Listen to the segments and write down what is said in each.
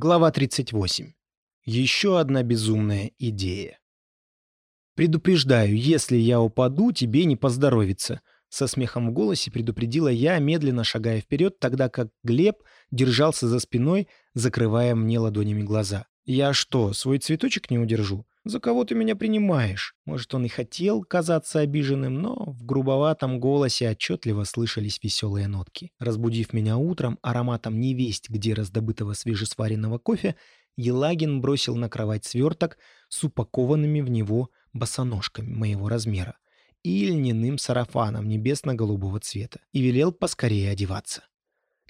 Глава 38. Еще одна безумная идея. «Предупреждаю, если я упаду, тебе не поздоровится», — со смехом в голосе предупредила я, медленно шагая вперед, тогда как Глеб держался за спиной, закрывая мне ладонями глаза. «Я что, свой цветочек не удержу? За кого ты меня принимаешь?» Может, он и хотел казаться обиженным, но в грубоватом голосе отчетливо слышались веселые нотки. Разбудив меня утром ароматом невесть, где раздобытого свежесваренного кофе, Елагин бросил на кровать сверток с упакованными в него босоножками моего размера и льняным сарафаном небесно-голубого цвета и велел поскорее одеваться.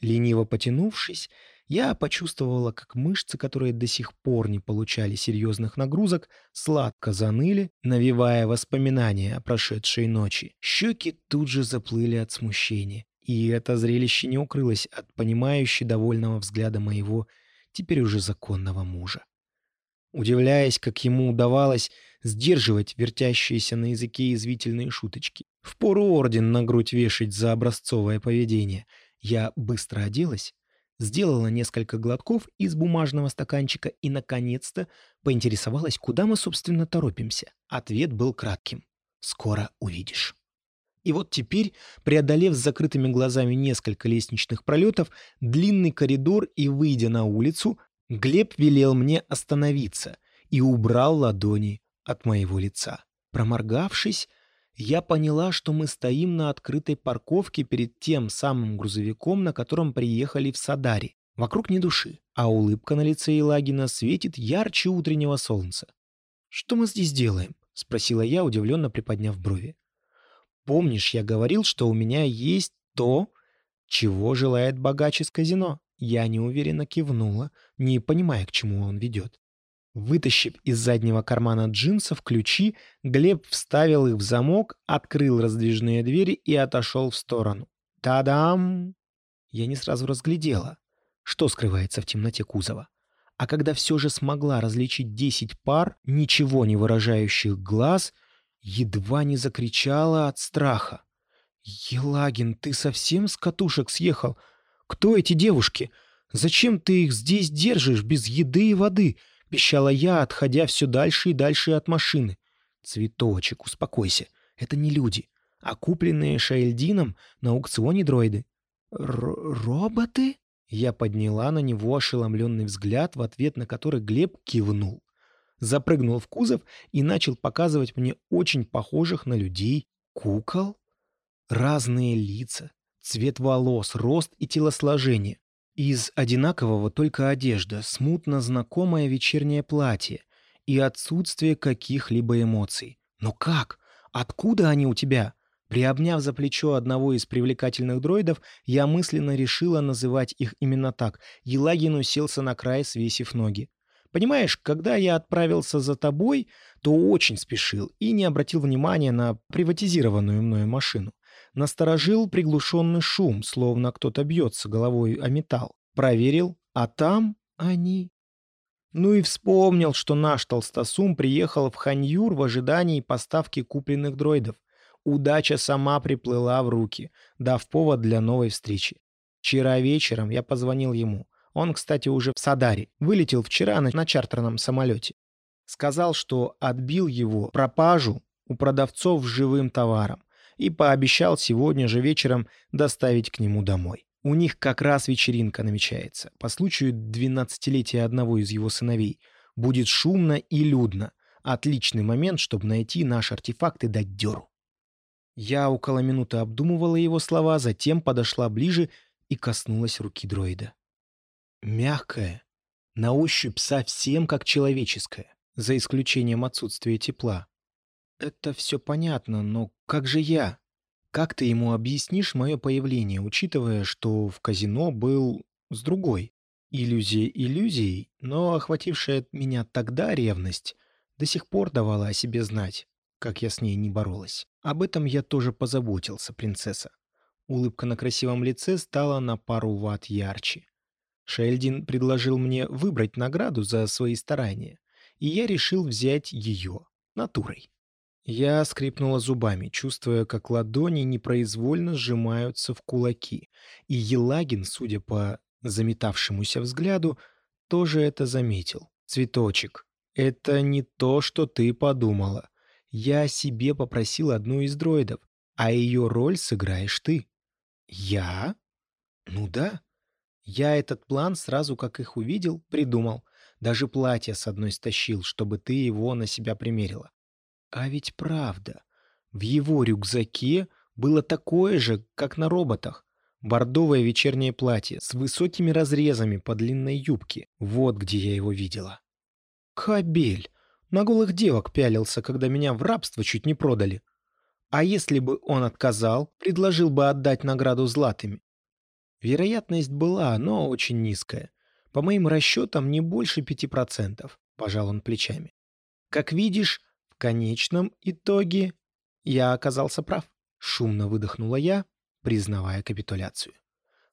Лениво потянувшись, я почувствовала, как мышцы, которые до сих пор не получали серьезных нагрузок, сладко заныли, навевая воспоминания о прошедшей ночи. Щеки тут же заплыли от смущения, и это зрелище не укрылось от понимающей довольного взгляда моего теперь уже законного мужа. Удивляясь, как ему удавалось сдерживать вертящиеся на языке извительные шуточки. Впору орден на грудь вешать за образцовое поведение. Я быстро оделась, сделала несколько глотков из бумажного стаканчика и, наконец-то, поинтересовалась, куда мы, собственно, торопимся. Ответ был кратким. «Скоро увидишь». И вот теперь, преодолев с закрытыми глазами несколько лестничных пролетов, длинный коридор и выйдя на улицу, Глеб велел мне остановиться и убрал ладони от моего лица. Проморгавшись, я поняла, что мы стоим на открытой парковке перед тем самым грузовиком, на котором приехали в Садари. Вокруг ни души, а улыбка на лице Елагина светит ярче утреннего солнца. «Что мы здесь делаем?» — спросила я, удивленно приподняв брови. «Помнишь, я говорил, что у меня есть то, чего желает богач из казино?» Я неуверенно кивнула, не понимая, к чему он ведет. Вытащив из заднего кармана джинсов ключи, Глеб вставил их в замок, открыл раздвижные двери и отошел в сторону. Та-дам! Я не сразу разглядела, что скрывается в темноте кузова. А когда все же смогла различить десять пар, ничего не выражающих глаз, едва не закричала от страха. «Елагин, ты совсем с катушек съехал? Кто эти девушки? Зачем ты их здесь держишь без еды и воды?» — пищала я, отходя все дальше и дальше от машины. «Цветочек, успокойся. Это не люди, а купленные Шаэльдином на аукционе дроиды». «Роботы?» Я подняла на него ошеломленный взгляд, в ответ на который Глеб кивнул. Запрыгнул в кузов и начал показывать мне очень похожих на людей кукол. Разные лица, цвет волос, рост и телосложение. Из одинакового только одежда, смутно знакомое вечернее платье и отсутствие каких-либо эмоций. Но как? Откуда они у тебя? Приобняв за плечо одного из привлекательных дроидов, я мысленно решила называть их именно так. Елагин уселся на край, свесив ноги. Понимаешь, когда я отправился за тобой, то очень спешил и не обратил внимания на приватизированную мною машину. Насторожил приглушенный шум, словно кто-то бьется головой о металл. Проверил, а там они. Ну и вспомнил, что наш толстосум приехал в Ханьюр в ожидании поставки купленных дроидов. Удача сама приплыла в руки, дав повод для новой встречи. Вчера вечером я позвонил ему. Он, кстати, уже в Садаре. Вылетел вчера на, на чартерном самолете. Сказал, что отбил его пропажу у продавцов живым товаром и пообещал сегодня же вечером доставить к нему домой. У них как раз вечеринка намечается. По случаю двенадцатилетия одного из его сыновей. Будет шумно и людно. Отличный момент, чтобы найти наш артефакт и дать дёру. Я около минуты обдумывала его слова, затем подошла ближе и коснулась руки дроида. Мягкая, на ощупь совсем как человеческая, за исключением отсутствия тепла. Это все понятно, но как же я? Как ты ему объяснишь мое появление, учитывая, что в казино был с другой? Иллюзия иллюзией, но охватившая меня тогда ревность до сих пор давала о себе знать, как я с ней не боролась. Об этом я тоже позаботился, принцесса. Улыбка на красивом лице стала на пару ватт ярче. Шельдин предложил мне выбрать награду за свои старания, и я решил взять ее натурой. Я скрипнула зубами, чувствуя, как ладони непроизвольно сжимаются в кулаки. И Елагин, судя по заметавшемуся взгляду, тоже это заметил. Цветочек, это не то, что ты подумала. Я себе попросил одну из дроидов, а ее роль сыграешь ты. Я? Ну да. Я этот план сразу, как их увидел, придумал. Даже платье с одной стащил, чтобы ты его на себя примерила. А ведь правда. В его рюкзаке было такое же, как на роботах. Бордовое вечернее платье с высокими разрезами по длинной юбке. Вот где я его видела. Кабель. На голых девок пялился, когда меня в рабство чуть не продали. А если бы он отказал, предложил бы отдать награду златыми? Вероятность была, но очень низкая. По моим расчетам, не больше пяти процентов. пожал он плечами. Как видишь, конечном итоге я оказался прав. Шумно выдохнула я, признавая капитуляцию.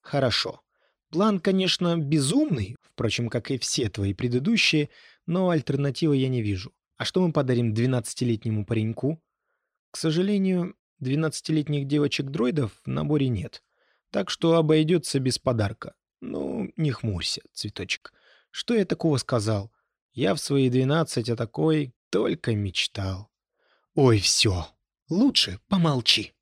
Хорошо. План, конечно, безумный, впрочем, как и все твои предыдущие, но альтернативы я не вижу. А что мы подарим 12-летнему пареньку? К сожалению, 12-летних девочек-дроидов в наборе нет. Так что обойдется без подарка. Ну, не хмурься, цветочек. Что я такого сказал? Я в свои 12 о такой только мечтал. Ой, все. Лучше помолчи.